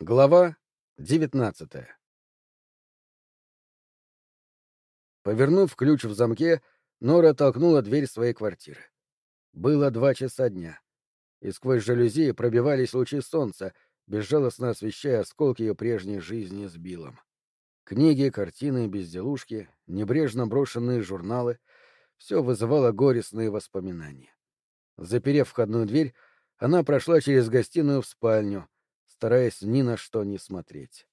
Глава девятнадцатая Повернув ключ в замке, Нора толкнула дверь своей квартиры. Было два часа дня, и сквозь жалюзи пробивались лучи солнца, безжалостно освещая осколки ее прежней жизни с Биллом. Книги, картины, безделушки, небрежно брошенные журналы — все вызывало горестные воспоминания. Заперев входную дверь, она прошла через гостиную в спальню, стараясь ни на что не смотреть.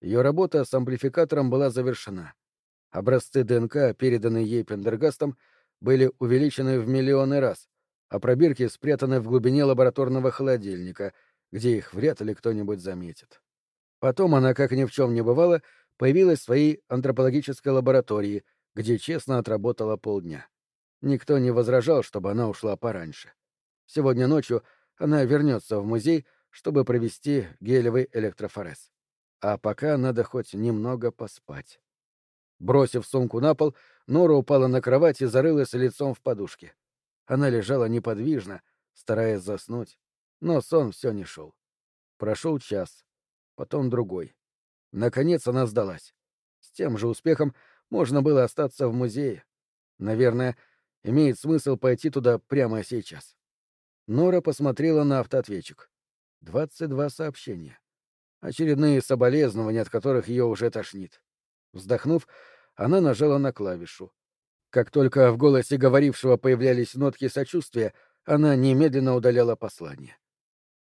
Ее работа с амплификатором была завершена. Образцы ДНК, переданные ей Пендергастом, были увеличены в миллионы раз, а пробирки спрятаны в глубине лабораторного холодильника, где их вряд ли кто-нибудь заметит. Потом она, как ни в чем не бывало, появилась в своей антропологической лаборатории, где честно отработала полдня. Никто не возражал, чтобы она ушла пораньше. Сегодня ночью она вернется в музей, чтобы провести гелевый электрофорез. А пока надо хоть немного поспать. Бросив сумку на пол, Нора упала на кровать и зарылась лицом в подушке. Она лежала неподвижно, стараясь заснуть, но сон все не шел. Прошел час, потом другой. Наконец она сдалась. С тем же успехом можно было остаться в музее. Наверное, имеет смысл пойти туда прямо сейчас. Нора посмотрела на автоответчик. Двадцать два сообщения. Очередные соболезнования, от которых ее уже тошнит. Вздохнув, она нажала на клавишу. Как только в голосе говорившего появлялись нотки сочувствия, она немедленно удаляла послание.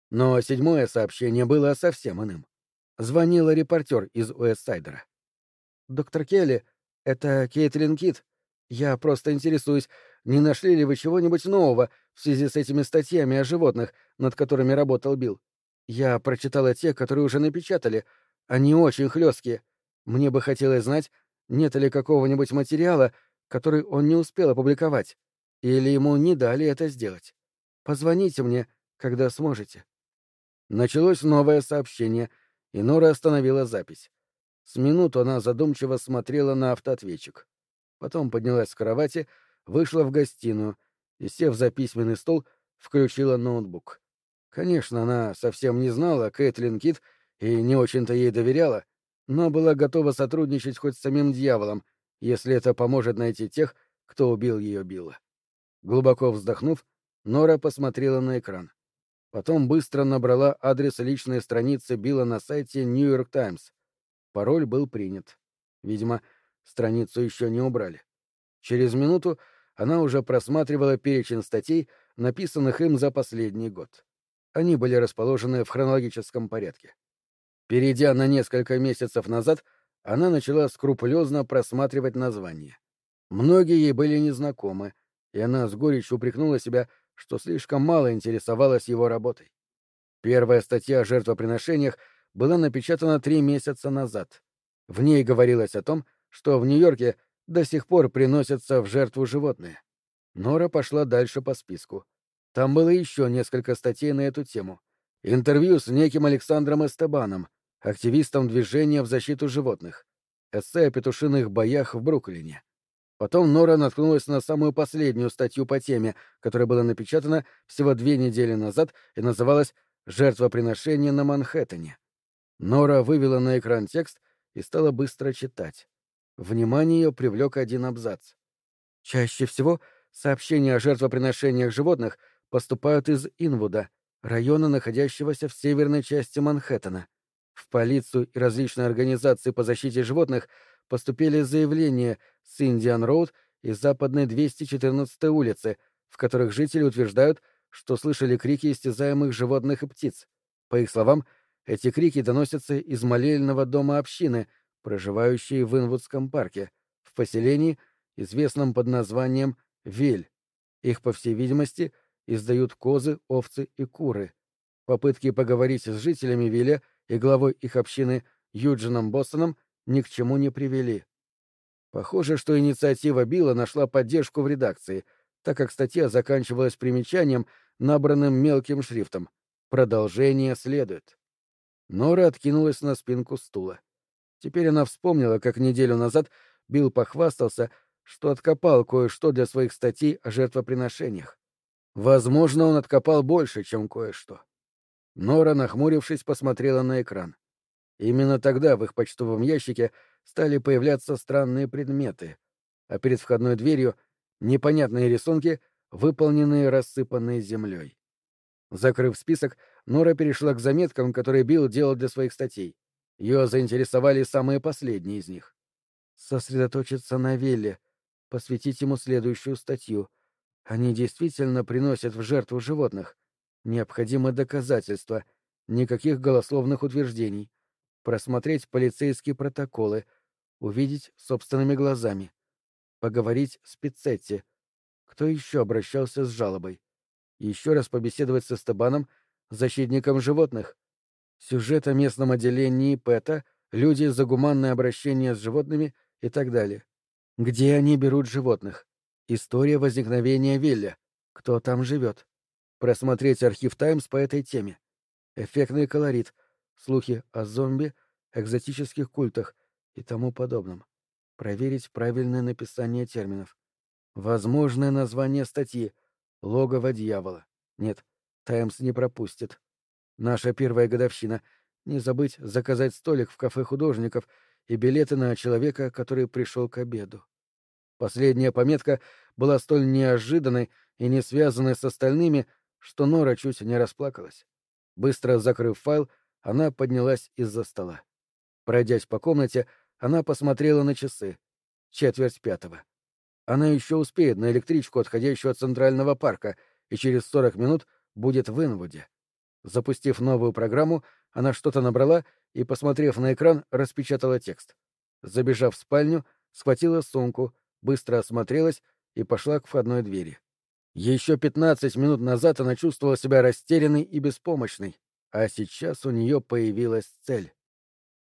Но седьмое сообщение было совсем иным. Звонила репортер из Уэстсайдера. «Доктор Келли, это Кейтлин Кит. Я просто интересуюсь, не нашли ли вы чего-нибудь нового в связи с этими статьями о животных, над которыми работал Билл? Я прочитала те, которые уже напечатали. Они очень хлесткие. Мне бы хотелось знать, нет ли какого-нибудь материала, который он не успел опубликовать, или ему не дали это сделать. Позвоните мне, когда сможете. Началось новое сообщение, и Нора остановила запись. С минуту она задумчиво смотрела на автоответчик. Потом поднялась с кровати, вышла в гостиную и, сев за письменный стол, включила ноутбук. Конечно, она совсем не знала Кэтлин Кит и не очень-то ей доверяла, но была готова сотрудничать хоть с самим дьяволом, если это поможет найти тех, кто убил ее Билла. Глубоко вздохнув, Нора посмотрела на экран. Потом быстро набрала адрес личной страницы Билла на сайте New York Times. Пароль был принят. Видимо, страницу еще не убрали. Через минуту она уже просматривала перечень статей, написанных им за последний год. Они были расположены в хронологическом порядке. Перейдя на несколько месяцев назад, она начала скрупулезно просматривать названия. Многие ей были незнакомы, и она с горечью упрекнула себя, что слишком мало интересовалась его работой. Первая статья о жертвоприношениях была напечатана три месяца назад. В ней говорилось о том, что в Нью-Йорке до сих пор приносятся в жертву животные. Нора пошла дальше по списку. Там было еще несколько статей на эту тему. Интервью с неким Александром Эстебаном, активистом движения в защиту животных. Эссе о петушиных боях в Бруклине. Потом Нора наткнулась на самую последнюю статью по теме, которая была напечатана всего две недели назад и называлась «Жертвоприношение на Манхэттене». Нора вывела на экран текст и стала быстро читать. Внимание ее привлек один абзац. Чаще всего сообщения о жертвоприношениях животных — поступают из Инвуда, района, находящегося в северной части Манхэттена. В полицию и различные организации по защите животных поступили заявления с Индиан-Роуд и западной 214 улицы, в которых жители утверждают, что слышали крики истязаемых животных и птиц. По их словам, эти крики доносятся из молельного дома общины, проживающей в Инвудском парке, в поселении, известном под названием Виль. Их, по всей видимости, издают козы, овцы и куры. Попытки поговорить с жителями Вилля и главой их общины Юджином Бостоном ни к чему не привели. Похоже, что инициатива Билла нашла поддержку в редакции, так как статья заканчивалась примечанием, набранным мелким шрифтом. Продолжение следует. Нора откинулась на спинку стула. Теперь она вспомнила, как неделю назад Билл похвастался, что откопал кое-что для своих статей о жертвоприношениях. Возможно, он откопал больше, чем кое-что. Нора, нахмурившись, посмотрела на экран. Именно тогда в их почтовом ящике стали появляться странные предметы, а перед входной дверью — непонятные рисунки, выполненные рассыпанной землей. Закрыв список, Нора перешла к заметкам, которые Билл делал для своих статей. Ее заинтересовали самые последние из них. Сосредоточиться на Велле, посвятить ему следующую статью. Они действительно приносят в жертву животных. Необходимы доказательства, никаких голословных утверждений. Просмотреть полицейские протоколы, увидеть собственными глазами. Поговорить с Пиццетти. Кто еще обращался с жалобой? Еще раз побеседовать с Эстебаном, защитником животных. Сюжет о местном отделении ПЭТа, люди за гуманное обращение с животными и так далее. Где они берут животных? История возникновения Вилля. Кто там живет? Просмотреть архив «Таймс» по этой теме. Эффектный колорит, слухи о зомби, экзотических культах и тому подобном. Проверить правильное написание терминов. Возможное название статьи «Логово дьявола». Нет, «Таймс» не пропустит. Наша первая годовщина. Не забыть заказать столик в кафе художников и билеты на человека, который пришел к обеду. Последняя пометка была столь неожиданной и не связанной с остальными, что Нора чуть не расплакалась. Быстро закрыв файл, она поднялась из-за стола. Пройдясь по комнате, она посмотрела на часы. Четверть пятого. Она еще успеет на электричку, отходящую от Центрального парка, и через сорок минут будет в Инвуде. Запустив новую программу, она что-то набрала и, посмотрев на экран, распечатала текст. Забежав в спальню, схватила сумку, быстро осмотрелась и пошла к входной двери. Еще пятнадцать минут назад она чувствовала себя растерянной и беспомощной, а сейчас у нее появилась цель.